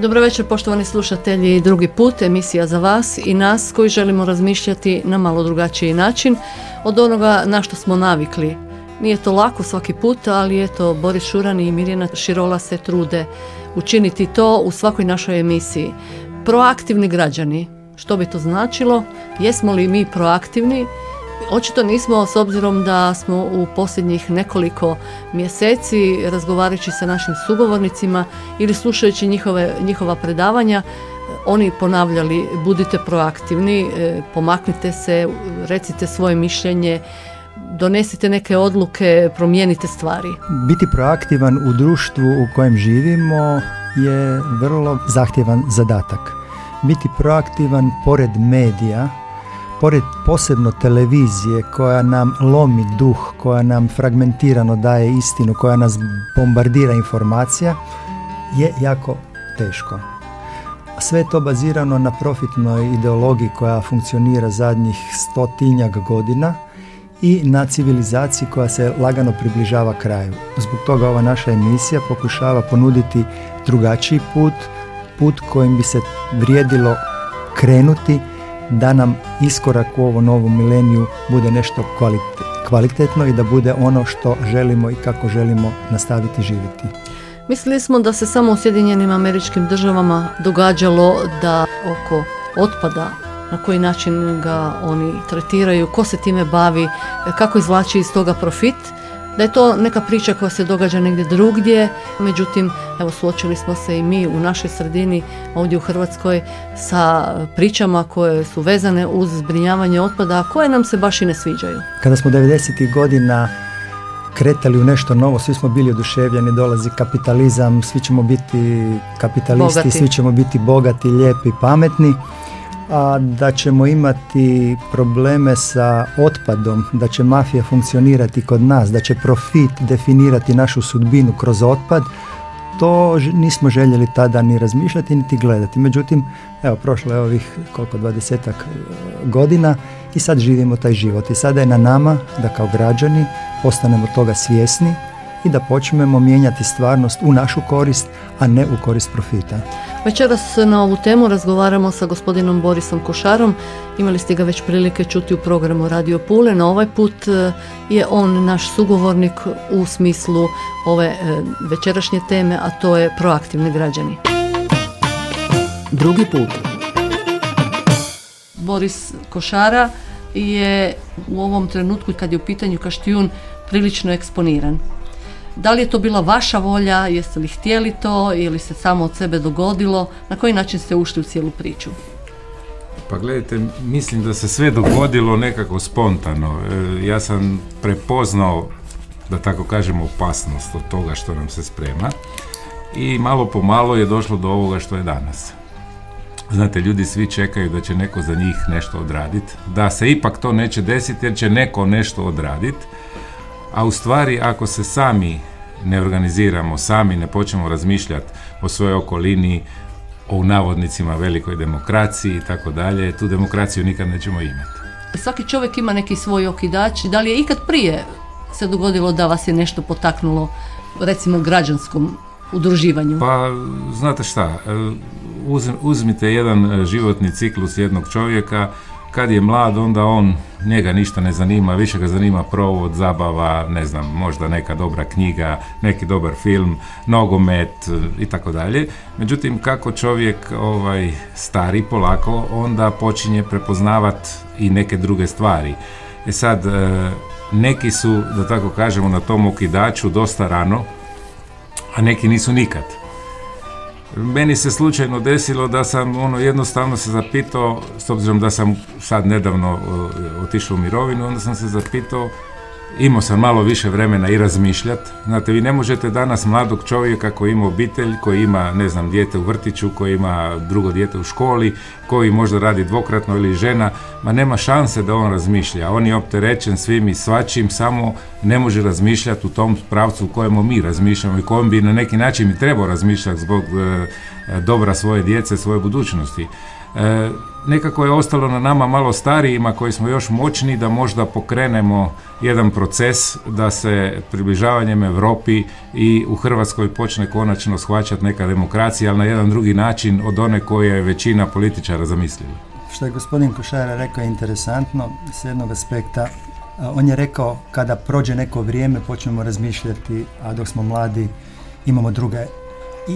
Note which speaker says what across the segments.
Speaker 1: Dobro večer poštovani slušatelji, drugi put emisija za vas i nas koji želimo razmišljati na malo drugačiji način od onoga na što smo navikli. Nije to lako svaki put, ali eto Boris Šuran i Mirjana Širola se trude učiniti to u svakoj našoj emisiji. Proaktivni građani, što bi to značilo? Jesmo li mi proaktivni? Očito nismo s obzirom da smo u posljednjih nekoliko mjeseci razgovarajući sa našim sugovornicima ili slušajući njihove, njihova predavanja oni ponavljali budite proaktivni, e, pomaknite se, recite svoje mišljenje, donesite neke odluke, promijenite stvari.
Speaker 2: Biti proaktivan u društvu u kojem živimo je vrlo zahtjevan zadatak. Biti proaktivan pored medija pored posebno televizije koja nam lomi duh, koja nam fragmentirano daje istinu, koja nas bombardira informacija, je jako teško. Sve je to bazirano na profitnoj ideologiji koja funkcionira zadnjih stotinjak godina i na civilizaciji koja se lagano približava kraju. Zbog toga ova naša emisija pokušava ponuditi drugačiji put, put kojim bi se vrijedilo krenuti da nam iskorak u ovom novom mileniju bude nešto kvalitetno i da bude ono što želimo i kako želimo nastaviti živjeti.
Speaker 1: Mislili smo da se samo u Sjedinjenim američkim državama događalo da oko otpada na koji način ga oni tretiraju, ko se time bavi, kako izvlači iz toga profit da je to neka priča koja se događa negdje drugdje, međutim, evo suočili smo se i mi u našoj sredini ovdje u Hrvatskoj sa pričama koje su vezane uz zbrinjavanje otpada, a koje nam se baš i ne sviđaju.
Speaker 2: Kada smo 90. godina kretali u nešto novo, svi smo bili oduševljeni, dolazi kapitalizam, svi ćemo biti kapitalisti, svi ćemo biti bogati, lijepi, pametni a da ćemo imati probleme sa otpadom, da će mafija funkcionirati kod nas, da će profit definirati našu sudbinu kroz otpad, to nismo željeli tada ni razmišljati niti gledati. Međutim, evo, prošlo je ovih koliko, dvadesetak e, godina i sad živimo taj život. I sada je na nama da kao građani postanemo toga svjesni i da počnemo mijenjati stvarnost u našu korist, a ne u korist profita.
Speaker 1: Večeras na ovu temu razgovaramo sa gospodinom Borisom Košarom. Imali ste ga već prilike čuti u programu Radio Pule. Na ovaj put e, je on naš sugovornik u smislu ove e, večerašnje teme, a to je proaktivni građani.
Speaker 3: Drugi put.
Speaker 1: Boris Košara je u ovom trenutku kad je u pitanju Kaštijun prilično eksponiran. Da li je to bila vaša volja, jeste li htjeli to ili se samo od sebe dogodilo, na koji način ste ušli u cijelu priču?
Speaker 4: Pa gledajte, mislim da se sve dogodilo nekako spontano. E, ja sam prepoznao, da tako kažemo, opasnost od toga što nam se sprema i malo po malo je došlo do ovoga što je danas. Znate, ljudi svi čekaju da će neko za njih nešto odraditi, da se ipak to neće desiti jer će neko nešto odraditi, a u stvari ako se sami ne organiziramo, sami ne počnemo razmišljati o svojoj okolini, o navodnicima velikoj demokraciji i tako dalje, tu demokraciju nikad nećemo imati.
Speaker 1: Svaki čovjek ima neki svoj okidač. Da li je ikad prije se dogodilo da vas je nešto potaknulo, recimo građanskom udruživanju?
Speaker 4: Pa, znate šta, uzmite jedan životni ciklus jednog čovjeka, kad je mlad, onda on, njega ništa ne zanima, više ga zanima provod, zabava, ne znam, možda neka dobra knjiga, neki dobar film, nogomet i tako dalje. Međutim, kako čovjek ovaj stari polako, onda počinje prepoznavati i neke druge stvari. E sad, e, neki su, da tako kažemo, na tom okidaču dosta rano, a neki nisu nikad. Meni se slučajno desilo da sam ono jednostavno se zapitao, s obzirom da sam sad nedavno otišao u mirovinu, onda sam se zapitao imao sam malo više vremena i razmišljati. Znate, vi ne možete danas mladog čovjeka koji ima obitelj, koji ima, ne znam, dijete u vrtiću, koji ima drugo dijete u školi, koji možda radi dvokratno ili žena, ma nema šanse da on razmišlja. On je opterećen svim i svačim, samo ne može razmišljati u tom pravcu u kojemu mi razmišljamo i kojem bi na neki način i trebao razmišljati zbog e, dobra svoje djece, svoje budućnosti. E, nekako je ostalo na nama malo starijima koji smo još moćni da možda pokrenemo jedan proces da se približavanjem Europi i u Hrvatskoj počne konačno shvaćati neka demokracija, ali na jedan drugi način od one koje je većina političara zamislila.
Speaker 2: Što je gospodin Košara rekao je interesantno s jednog aspekta. On je rekao kada prođe neko vrijeme počnemo razmišljati, a dok smo mladi imamo druge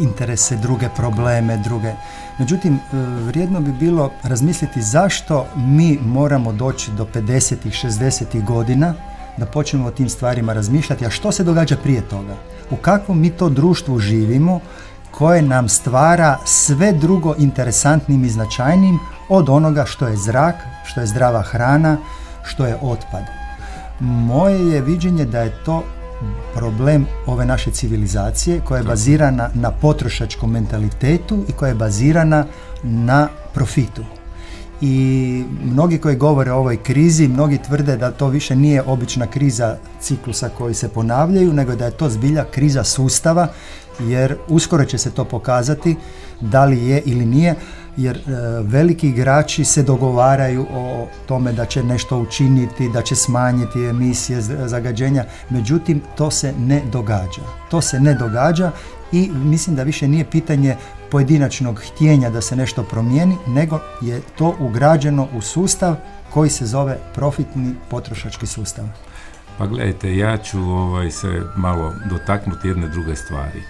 Speaker 2: interese, druge probleme, druge. Međutim, e, vrijedno bi bilo razmisliti zašto mi moramo doći do 50. 60. godina da počnemo o tim stvarima razmišljati, a što se događa prije toga? U kakvom mi to društvu živimo koje nam stvara sve drugo interesantnim i značajnim od onoga što je zrak, što je zdrava hrana, što je otpad. Moje je viđenje da je to problem ove naše civilizacije koja je bazirana na potrošačkom mentalitetu i koja je bazirana na profitu. I mnogi koji govore o ovoj krizi, mnogi tvrde da to više nije obična kriza ciklusa koji se ponavljaju, nego da je to zbilja kriza sustava, jer uskoro će se to pokazati da li je ili nije jer e, veliki igrači se dogovaraju o tome da će nešto učiniti, da će smanjiti emisije zagađenja, međutim to se ne događa. To se ne događa i mislim da više nije pitanje pojedinačnog htjenja da se nešto promijeni, nego je to ugrađeno u sustav koji se zove profitni potrošački sustav.
Speaker 4: Pa gledajte, ja ću ovaj, se malo dotaknuti jedne druge stvari.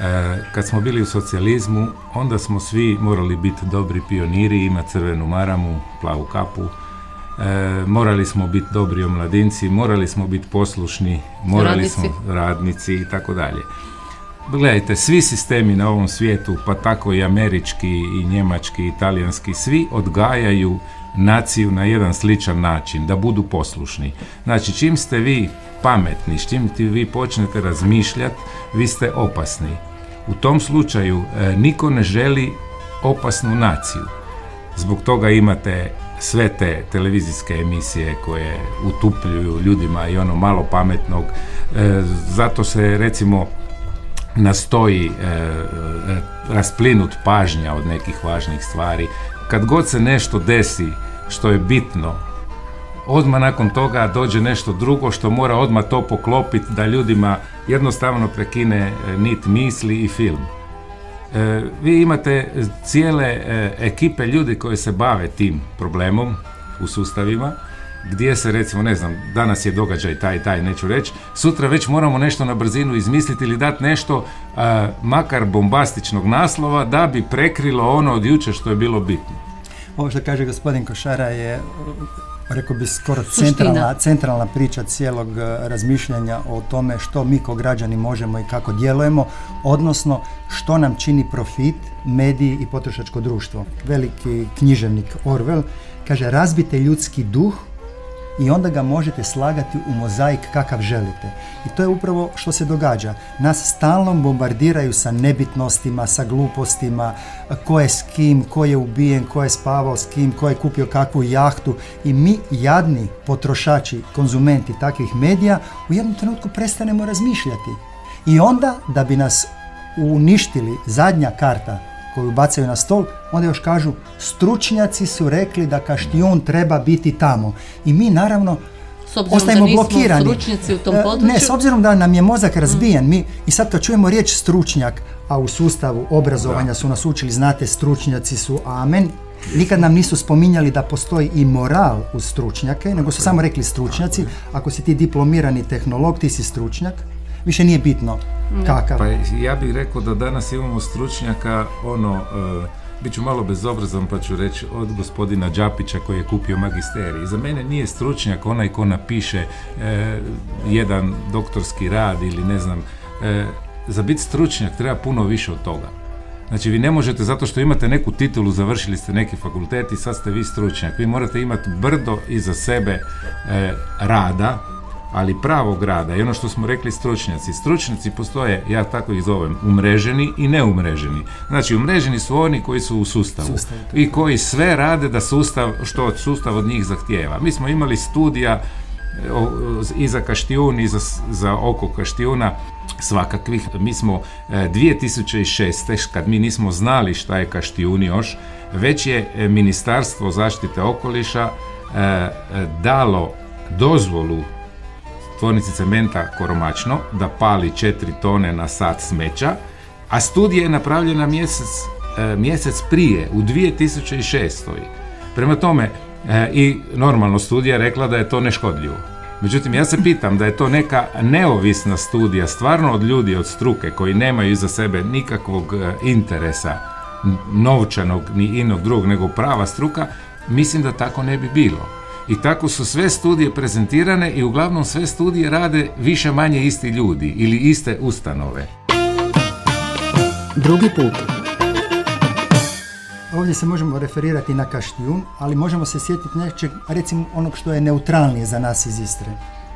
Speaker 4: E, kad smo bili u socijalizmu, onda smo svi morali biti dobri pioniri, imati crvenu maramu, plavu kapu, e, morali smo biti dobri omladinci, morali smo biti poslušni, morali radnici. smo radnici i tako dalje. Gledajte, svi sistemi na ovom svijetu, pa tako i američki, i njemački, i talijanski, svi odgajaju naciju na jedan sličan način, da budu poslušni. Znači, čim ste vi pametni, čim ti vi počnete razmišljati, vi ste opasni. U tom slučaju e, niko ne želi opasnu naciju. Zbog toga imate sve te televizijske emisije koje utupljuju ljudima i ono malo pametnog. E, zato se recimo nastoji e, rasplinut pažnja od nekih važnih stvari. Kad god se nešto desi što je bitno odmah nakon toga dođe nešto drugo što mora odmah to poklopiti da ljudima jednostavno prekine e, nit misli i film. E, vi imate cijele e, ekipe ljudi koji se bave tim problemom u sustavima gdje se recimo, ne znam, danas je događaj taj taj, neću reći, sutra već moramo nešto na brzinu izmisliti ili dati nešto makar bombastičnog naslova da bi prekrilo ono od jučer što je bilo bitno.
Speaker 2: Ovo što kaže gospodin Košara je rekao bi skoro centralna, centralna priča cijelog e, razmišljanja o tome što mi kao građani možemo i kako djelujemo, odnosno što nam čini profit, mediji i potrošačko društvo. Veliki književnik Orwell kaže razbite ljudski duh i onda ga možete slagati u mozaik kakav želite. I to je upravo što se događa. Nas stalno bombardiraju sa nebitnostima, sa glupostima, ko je s kim, ko je ubijen, ko je spavao s kim, ko je kupio kakvu jahtu i mi jadni potrošači, konzumenti takvih medija u jednom trenutku prestanemo razmišljati. I onda da bi nas uništili zadnja karta koju bacaju na stol, onda još kažu stručnjaci su rekli da kaštijun treba biti tamo. I mi naravno
Speaker 1: s ostajemo da blokirani. u tom e, području?
Speaker 2: Ne, s obzirom da nam je mozak razbijen, mi i sad kad čujemo riječ stručnjak, a u sustavu obrazovanja su nas učili, znate, stručnjaci su amen, nikad nam nisu spominjali da postoji i moral uz stručnjake, nego su samo rekli stručnjaci, ako si ti diplomirani tehnolog, ti si stručnjak, više nije bitno kakav.
Speaker 4: Pa ja bih rekao da danas imamo stručnjaka, ono, uh, bit ću malo bezobrazan pa ću reći od gospodina Đapića koji je kupio magisterij. Za mene nije stručnjak onaj ko napiše e, jedan doktorski rad ili ne znam, e, za biti stručnjak treba puno više od toga. Znači vi ne možete zato što imate neku titulu, završili ste neki fakultet i sad ste vi stručnjak. Vi morate imati brdo iza sebe rada, ali pravog rada i ono što smo rekli stručnjaci. Stručnjaci postoje, ja tako ih zovem, umreženi i neumreženi. Znači, umreženi su oni koji su u sustavu i koji sve rade da sustav, što od sustav od njih zahtijeva. Mi smo imali studija i za Kaštijun i za, za oko Kaštijuna svakakvih. Mi smo 2006. E, kad mi nismo znali šta je Kaštijun još, već je e, Ministarstvo zaštite okoliša e, dalo dozvolu tvornici cementa Koromačno da pali 4 tone na sat smeća, a studija je napravljena mjesec, mjesec prije, u 2006. Prema tome, E, I normalno studija rekla da je to neškodljivo. Međutim, ja se pitam da je to neka neovisna studija, stvarno od ljudi, od struke, koji nemaju iza sebe nikakvog e, interesa novčanog ni inog drugog, nego prava struka, mislim da tako ne bi bilo. I tako su sve studije prezentirane i uglavnom sve studije rade više manje isti ljudi ili iste ustanove.
Speaker 3: Drugi put.
Speaker 2: Ovdje se možemo referirati na Kaštijun, ali možemo se sjetiti nečeg, recimo onog što je neutralnije za nas iz Istre.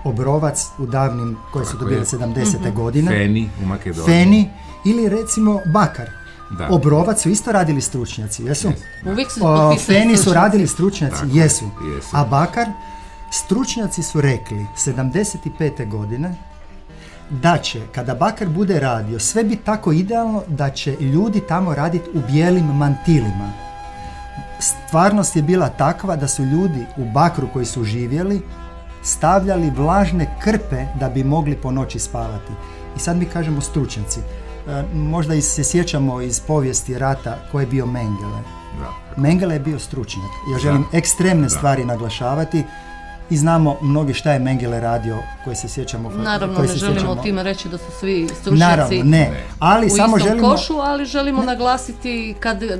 Speaker 2: Obrovac u davnim, koje su dobili 70. Mhm. godine.
Speaker 4: Feni u Makedoniji.
Speaker 2: Feni ili recimo Bakar. Da. Obrovac su isto radili stručnjaci, jesu?
Speaker 1: Uvijek su
Speaker 2: Feni su radili stručnjaci, jesu. A Bakar, stručnjaci su rekli 75. godine da će, kada Bakar bude radio, sve bi tako idealno da će ljudi tamo raditi u bijelim mantilima. Stvarnost je bila takva da su ljudi u Bakru koji su živjeli stavljali vlažne krpe da bi mogli po noći spavati. I sad mi kažemo stručnjaci. E, možda i se sjećamo iz povijesti rata ko je bio Mengele. Mengele je bio stručnjak. Ja želim ekstremne stvari naglašavati i znamo mnogi šta je Mengele radio koji se sjećamo.
Speaker 1: Naravno,
Speaker 2: ne
Speaker 1: želimo
Speaker 2: o
Speaker 1: time reći da su svi stručnjaci
Speaker 2: Naravno, ne. Ali
Speaker 1: u
Speaker 2: samo
Speaker 1: istom
Speaker 2: želimo...
Speaker 1: košu, ali želimo naglasiti kad e,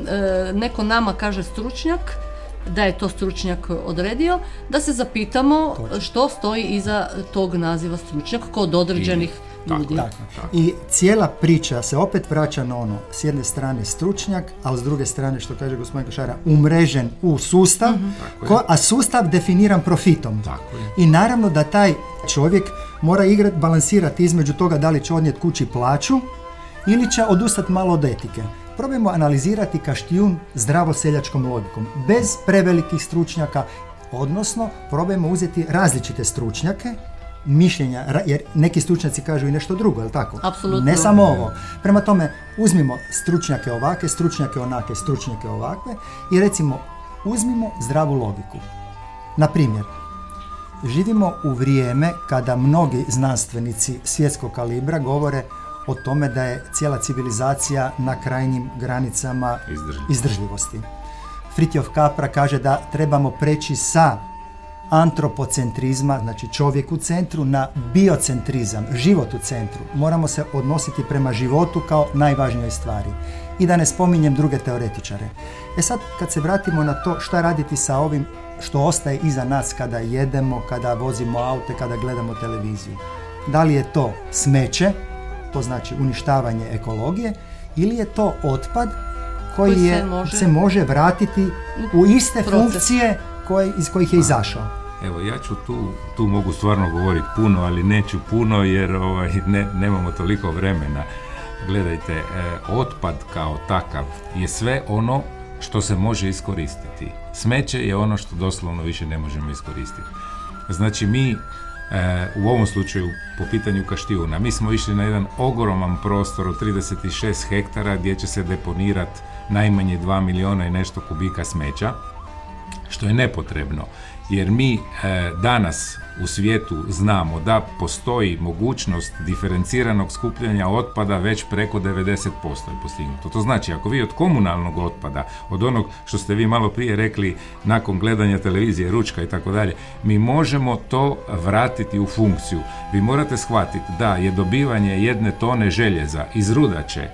Speaker 1: neko nama kaže stručnjak, da je to stručnjak odredio, da se zapitamo što stoji iza tog naziva stručnjak kod određenih ljudi.
Speaker 2: I cijela priča se opet vraća na ono, s jedne strane stručnjak, a s druge strane, što kaže gospodin Košara, umrežen u sustav, mhm. a sustav definiran profitom. I naravno da taj čovjek mora igrati, balansirati između toga da li će odnijeti kući plaću ili će odustati malo od etike. Probajmo analizirati kaštijun zdravo seljačkom logikom, bez prevelikih stručnjaka, odnosno probajmo uzeti različite stručnjake mišljenja, jer neki stručnjaci kažu i nešto drugo, je tako?
Speaker 1: Apsolutno.
Speaker 2: Ne samo ovo. Prema tome, uzmimo stručnjake ovake, stručnjake onake, stručnjake ovakve i recimo, uzmimo zdravu logiku. Na primjer, živimo u vrijeme kada mnogi znanstvenici svjetskog kalibra govore o tome da je cijela civilizacija na krajnjim granicama izdržljivosti. Fritjof Kapra kaže da trebamo preći sa antropocentrizma, znači čovjek u centru, na biocentrizam, život u centru. Moramo se odnositi prema životu kao najvažnijoj stvari. I da ne spominjem druge teoretičare. E sad, kad se vratimo na to šta raditi sa ovim što ostaje iza nas kada jedemo, kada vozimo aute, kada gledamo televiziju. Da li je to smeće, to znači uništavanje ekologije, ili je to otpad koji, je, se, može... se može vratiti u iste funkcije koje, iz kojih je izašao.
Speaker 4: Evo, ja ću tu, tu mogu stvarno govoriti puno, ali neću puno jer ovaj, ne, nemamo toliko vremena. Gledajte, e, otpad kao takav je sve ono što se može iskoristiti. Smeće je ono što doslovno više ne možemo iskoristiti. Znači mi e, u ovom slučaju po pitanju Kaštijuna, mi smo išli na jedan ogroman prostor od 36 hektara gdje će se deponirati najmanje 2 miliona i nešto kubika smeća što je nepotrebno jer mi e, danas u svijetu znamo da postoji mogućnost diferenciranog skupljanja otpada već preko 90% je postignuto. To znači ako vi od komunalnog otpada, od onog što ste vi malo prije rekli nakon gledanja televizije, ručka i tako dalje, mi možemo to vratiti u funkciju. Vi morate shvatiti da je dobivanje jedne tone željeza iz rudače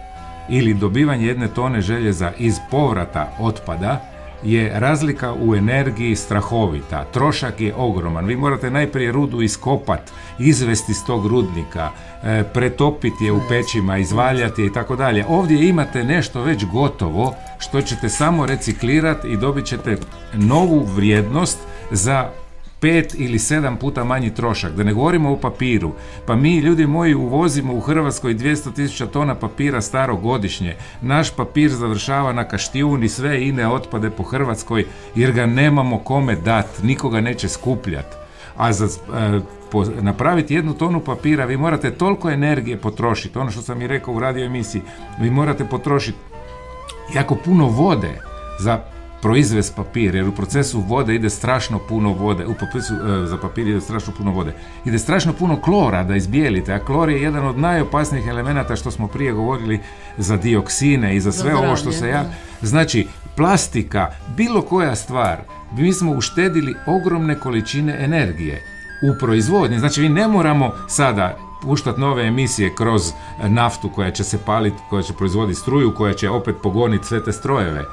Speaker 4: ili dobivanje jedne tone željeza iz povrata otpada je razlika u energiji strahovita. Trošak je ogroman. Vi morate najprije rudu iskopat, izvesti iz tog rudnika, e, pretopiti je u pećima, izvaljati je i tako dalje. Ovdje imate nešto već gotovo što ćete samo reciklirati i dobit ćete novu vrijednost za pet ili sedam puta manji trošak. Da ne govorimo o papiru. Pa mi, ljudi moji, uvozimo u Hrvatskoj 200.000 tona papira staro godišnje. Naš papir završava na kaštijuni sve ine otpade po Hrvatskoj jer ga nemamo kome dat, nikoga neće skupljati. A za e, napraviti jednu tonu papira vi morate toliko energije potrošiti, ono što sam i rekao u radio emisiji, vi morate potrošiti jako puno vode za proizvest papir, jer u procesu vode ide strašno puno vode, u procesu e, za papir ide strašno puno vode. Ide strašno puno klora da izbijelite, a klor je jedan od najopasnijih elemenata što smo prije govorili za dioksine i za sve ovo što se ja... Znači, plastika, bilo koja stvar, mi smo uštedili ogromne količine energije u proizvodnji. Znači, mi ne moramo sada puštati nove emisije kroz naftu koja će se paliti, koja će proizvoditi struju, koja će opet pogoniti sve te strojeve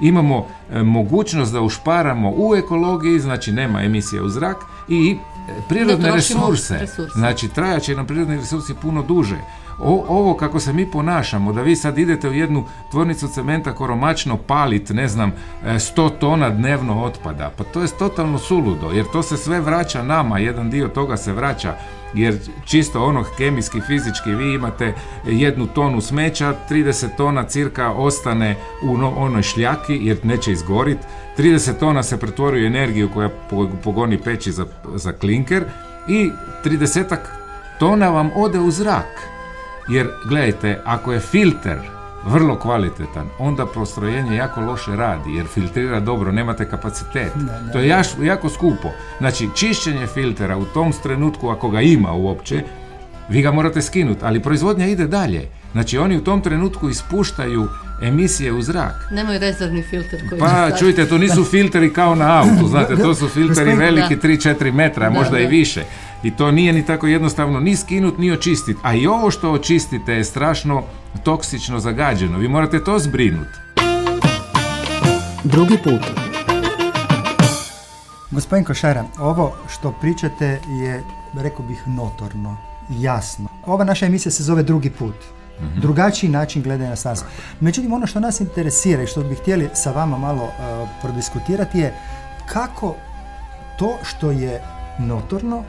Speaker 4: imamo e, mogućnost da ušparamo u ekologiji, znači nema emisije u zrak i e, prirodne resurse. Znači trajat će nam prirodni resursi puno duže. O, ovo kako se mi ponašamo, da vi sad idete u jednu tvornicu cementa koromačno palit, ne znam, 100 e, tona dnevno otpada, pa to je totalno suludo, jer to se sve vraća nama, jedan dio toga se vraća jer čisto ono kemijski, fizički vi imate jednu tonu smeća, 30 tona cirka ostane u onoj šljaki jer neće izgoriti, 30 tona se pretvori u energiju koja pogoni peći za, za klinker i 30 tona vam ode u zrak. Jer gledajte, ako je filter vrlo kvalitetan, onda postrojenje jako loše radi jer filtrira dobro, nemate kapacitet. To je jako skupo. Znači, čišćenje filtera u tom trenutku, ako ga ima uopće, vi ga morate skinuti, ali proizvodnja ide dalje. Znači, oni u tom trenutku ispuštaju emisije u zrak.
Speaker 1: Nemaju rezervni filter koji
Speaker 4: Pa čujte, to nisu filteri kao na autu, znate, to su filteri veliki 3-4 metra, možda i više. I to nije ni tako jednostavno ni skinut ni očistit. A i ovo što očistite je strašno toksično zagađeno. Vi morate to zbrinuti.
Speaker 3: Drugi put.
Speaker 2: Gospodin Košara, ovo što pričate je, rekao bih, notorno, jasno. Ova naša emisija se zove Drugi put. Mhm. Drugačiji način gledanja na stvarnost. Međutim, ono što nas interesira i što bi htjeli sa vama malo uh, prodiskutirati je kako to što je notorno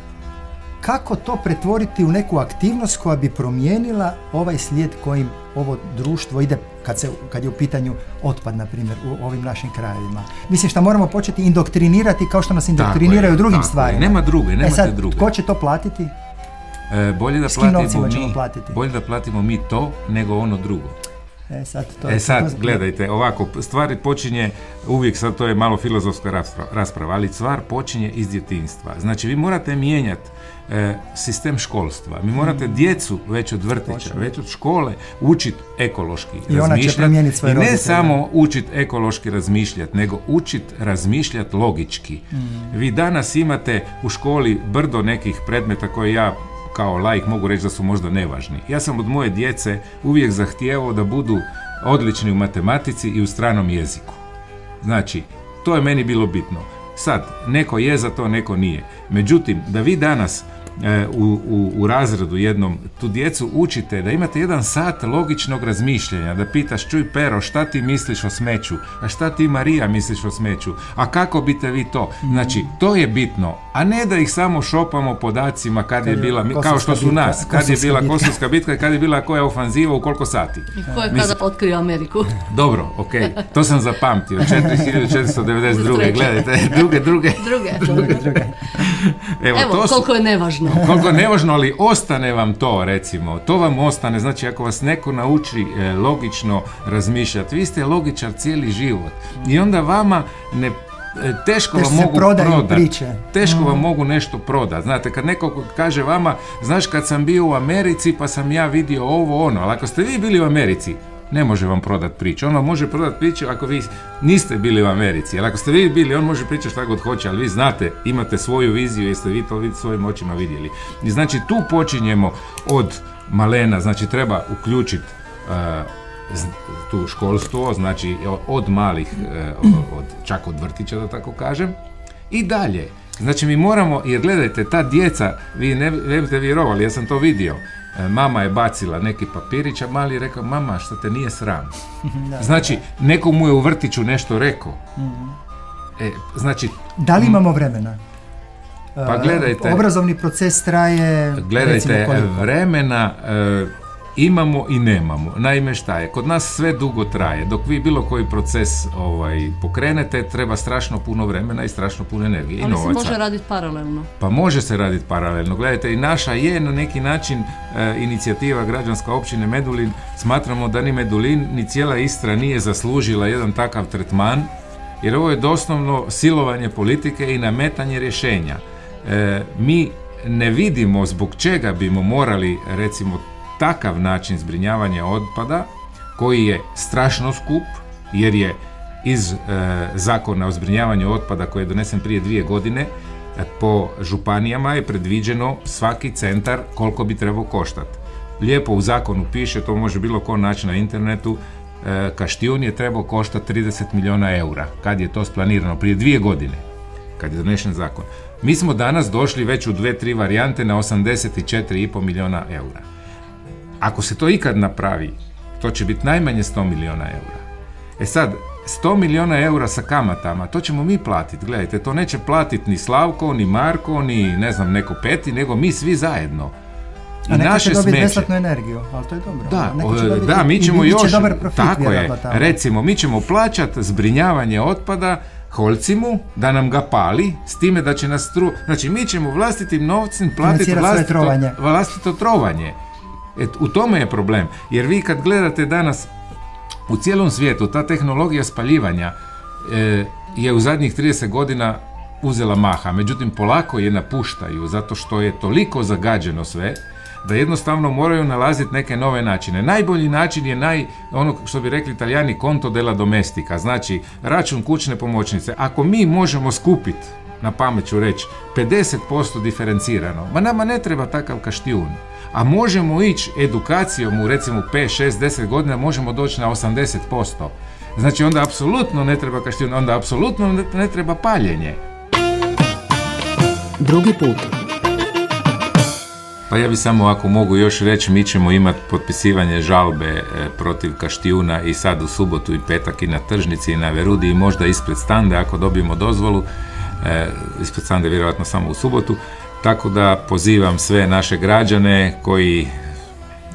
Speaker 2: kako to pretvoriti u neku aktivnost koja bi promijenila ovaj slijed kojim ovo društvo ide kad, se, kad je u pitanju otpad, na primjer, u ovim našim krajevima. Mislim što moramo početi indoktrinirati kao što nas indoktriniraju u drugim stvarima.
Speaker 4: Nema druge, nema
Speaker 2: e sad,
Speaker 4: druge.
Speaker 2: Tko će to platiti?
Speaker 4: E, bolje, da platimo mi, platiti? bolje da platimo mi to nego ono drugo.
Speaker 2: E sad, to,
Speaker 4: e sad gledajte, ovako, stvari počinje, uvijek sad to je malo filozofska rasprava, ali stvar počinje iz djetinstva. Znači vi morate mijenjati e, sistem školstva. Mi morate mm. djecu već od vrtića, već od škole učiti ekološki
Speaker 2: I
Speaker 4: razmišljati. I ne samo učiti ekološki razmišljati, nego učiti razmišljati logički. Mm. Vi danas imate u školi brdo nekih predmeta koje ja kao laik mogu reći da su možda nevažni. Ja sam od moje djece uvijek zahtijevao da budu odlični u matematici i u stranom jeziku. Znači, to je meni bilo bitno. Sad, neko je za to, neko nije. Međutim, da vi danas u, u, u razredu jednom tu djecu učite da imate jedan sat logičnog razmišljanja, da pitaš čuj Pero šta ti misliš o smeću, a šta ti Marija misliš o smeću, a kako biste vi to? Znači, to je bitno, a ne da ih samo šopamo podacima kad je bila, kao što su nas, kad je bila Kosovska bitka i kad je bila koja ofanziva u koliko sati.
Speaker 1: I ko je kada otkrio Ameriku.
Speaker 4: Dobro, ok, to sam zapamtio, 4492. Gledajte, druge, druge.
Speaker 1: Druge, druge. druge. Evo, Evo to koliko je nevažno.
Speaker 4: Koliko je nevažno, ali ostane vam to, recimo. To vam ostane, znači ako vas neko nauči e, logično razmišljati, vi ste logičar cijeli život. I onda vama ne e, teško vam mogu prodati. Teško vam mogu nešto prodati. Znate, kad neko kaže vama, znaš kad sam bio u Americi pa sam ja vidio ovo ono, ali ako ste vi bili u Americi, ne može vam prodati priču. On vam može prodati priču ako vi niste bili u Americi. Jer ako ste vi bili, on može pričati šta god hoće, ali vi znate, imate svoju viziju, jeste vi to svojim očima vidjeli. I znači tu počinjemo od malena, znači treba uključiti uh, tu školstvo, znači od malih, uh, od, čak od vrtića da tako kažem, i dalje. Znači mi moramo, jer gledajte, ta djeca, vi ne, ne biste vjerovali, ja sam to vidio, E, mama je bacila neki papirić, a mali je rekao, mama, što te nije sram? znači, neko mu je u vrtiću nešto rekao.
Speaker 2: Mhm.
Speaker 4: E, znači...
Speaker 2: Da li imamo vremena?
Speaker 4: Pa gledajte,
Speaker 2: obrazovni proces traje
Speaker 4: gledajte vremena imamo i nemamo. Naime šta je, kod nas sve dugo traje. Dok vi bilo koji proces ovaj, pokrenete, treba strašno puno vremena i strašno puno energije
Speaker 1: Ali
Speaker 4: i
Speaker 1: se može raditi paralelno.
Speaker 4: Pa može se raditi paralelno. Gledajte, i naša je na neki način e, inicijativa građanska općine Medulin. Smatramo da ni Medulin, ni cijela Istra nije zaslužila jedan takav tretman, jer ovo je doslovno silovanje politike i nametanje rješenja. E, mi ne vidimo zbog čega bimo morali recimo takav način zbrinjavanja otpada koji je strašno skup jer je iz e, zakona o zbrinjavanju otpada koji je donesen prije dvije godine e, po županijama je predviđeno svaki centar koliko bi trebao koštati. Lijepo u zakonu piše, to može bilo ko naći na internetu, e, Kaštijun je trebao koštati 30 milijuna eura, kad je to splanirano, prije dvije godine, kad je donesen zakon. Mi smo danas došli već u dve, tri varijante na 84,5 milijuna eura. Ako se to ikad napravi, to će biti najmanje 100 milijuna eura. E sad, 100 milijuna eura sa kamatama, to ćemo mi platiti. Gledajte, to neće platiti ni Slavko, ni Marko, ni ne znam, neko peti, nego mi svi zajedno.
Speaker 2: I A naše će dobiti besplatnu energiju, ali to je dobro.
Speaker 4: Da, da mi ćemo još, tako je, recimo, mi ćemo plaćati zbrinjavanje otpada Holcimu da nam ga pali, s time da će nas stru... Znači, mi ćemo vlastitim novcem platiti vlastito, vlastito trovanje. Et, u tome je problem. Jer vi kad gledate danas u cijelom svijetu ta tehnologija spaljivanja e, je u zadnjih 30 godina uzela maha. Međutim, polako je napuštaju zato što je toliko zagađeno sve da jednostavno moraju nalaziti neke nove načine. Najbolji način je naj, ono što bi rekli italijani, konto della domestika, znači račun kućne pomoćnice. Ako mi možemo skupiti, na pamet ću reći, 50% diferencirano, ma nama ne treba takav kaštijun a možemo ići edukacijom u recimo 5, 6, 10 godina možemo doći na 80%. Znači onda apsolutno ne treba kaštin, onda apsolutno ne treba paljenje.
Speaker 3: Drugi put.
Speaker 4: Pa ja bi samo ako mogu još reći, mi ćemo imati potpisivanje žalbe e, protiv Kaštijuna i sad u subotu i petak i na tržnici i na Verudi i možda ispred stande ako dobijemo dozvolu, e, ispred stande vjerojatno samo u subotu, tako da pozivam sve naše građane koji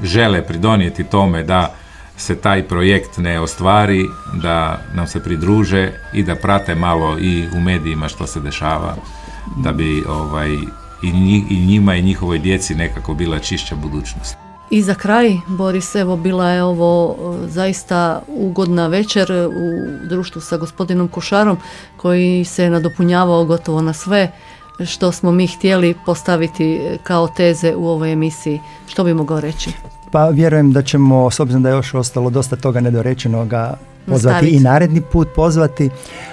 Speaker 4: žele pridonijeti tome da se taj projekt ne ostvari, da nam se pridruže i da prate malo i u medijima što se dešava, da bi ovaj, i njima i njihovoj djeci nekako bila čišća budućnost.
Speaker 1: I za kraj, Boris, evo bila je ovo zaista ugodna večer u društvu sa gospodinom Košarom koji se nadopunjavao gotovo na sve što smo mi htjeli postaviti kao teze u ovoj emisiji. Što bi mogao reći?
Speaker 2: Pa vjerujem da ćemo, s obzirom da je još ostalo dosta toga nedorečenoga, pozvati i naredni put pozvati,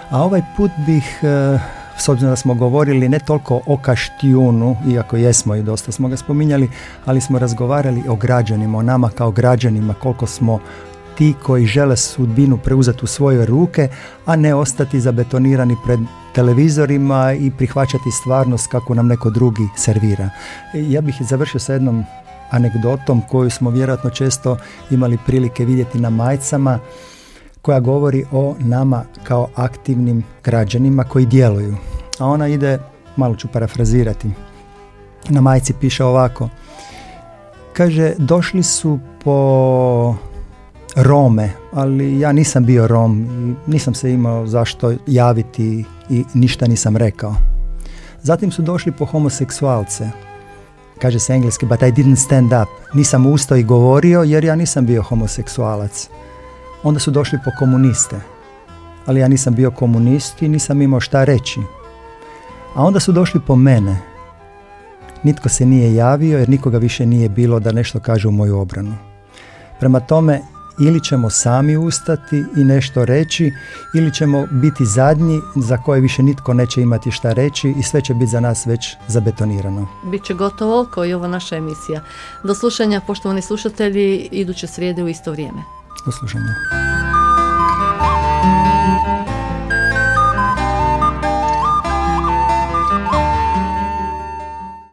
Speaker 2: a ovaj put bih e, s obzirom da smo govorili ne toliko o Kaštijunu, iako jesmo i dosta smo ga spominjali, ali smo razgovarali o građanima, o nama kao građanima, koliko smo ti koji žele sudbinu preuzeti u svoje ruke, a ne ostati zabetonirani pred televizorima i prihvaćati stvarnost kako nam neko drugi servira. Ja bih završio sa jednom anegdotom koju smo vjerojatno često imali prilike vidjeti na majcama koja govori o nama kao aktivnim građanima koji djeluju. A ona ide, malo ću parafrazirati, na majci piše ovako. Kaže, došli su po Rome, ali ja nisam bio Rom i nisam se imao zašto javiti i ništa nisam rekao. Zatim su došli po homoseksualce. Kaže se engleski, but I didn't stand up. Nisam ustao i govorio jer ja nisam bio homoseksualac. Onda su došli po komuniste. Ali ja nisam bio komunist i nisam imao šta reći. A onda su došli po mene. Nitko se nije javio jer nikoga više nije bilo da nešto kaže u moju obranu. Prema tome, ili ćemo sami ustati i nešto reći ili ćemo biti zadnji za koje više nitko neće imati šta reći i sve će biti za nas već zabetonirano.
Speaker 1: Biće gotovo kao i ova naša emisija. Do slušanja poštovani slušatelji iduće srijede u isto vrijeme.
Speaker 2: Do slušanja.